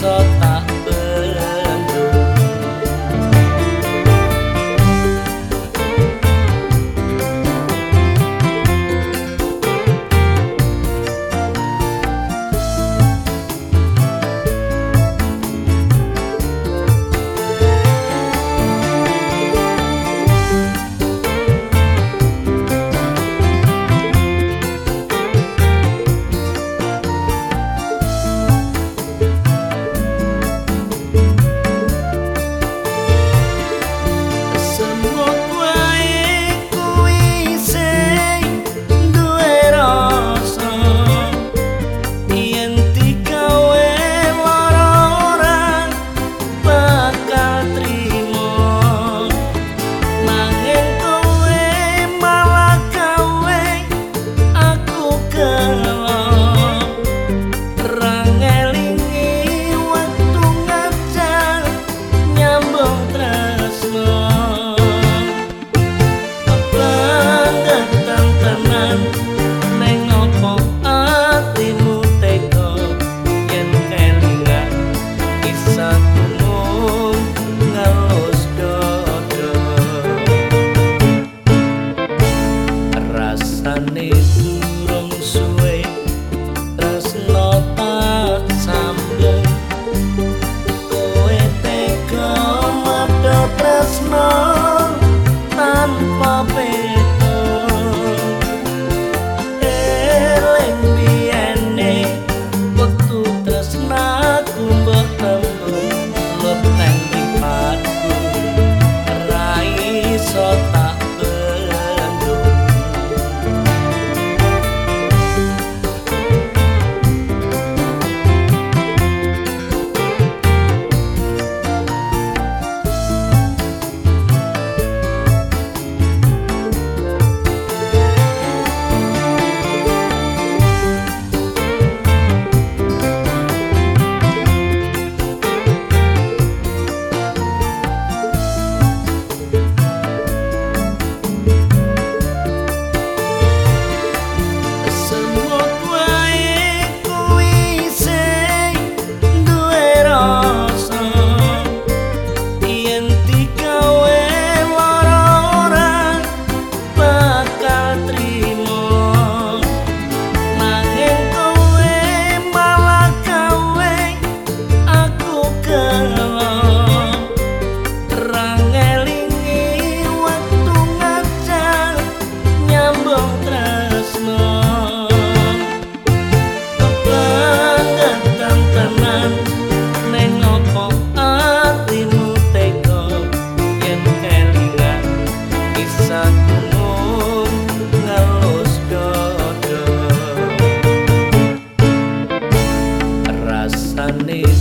taught I need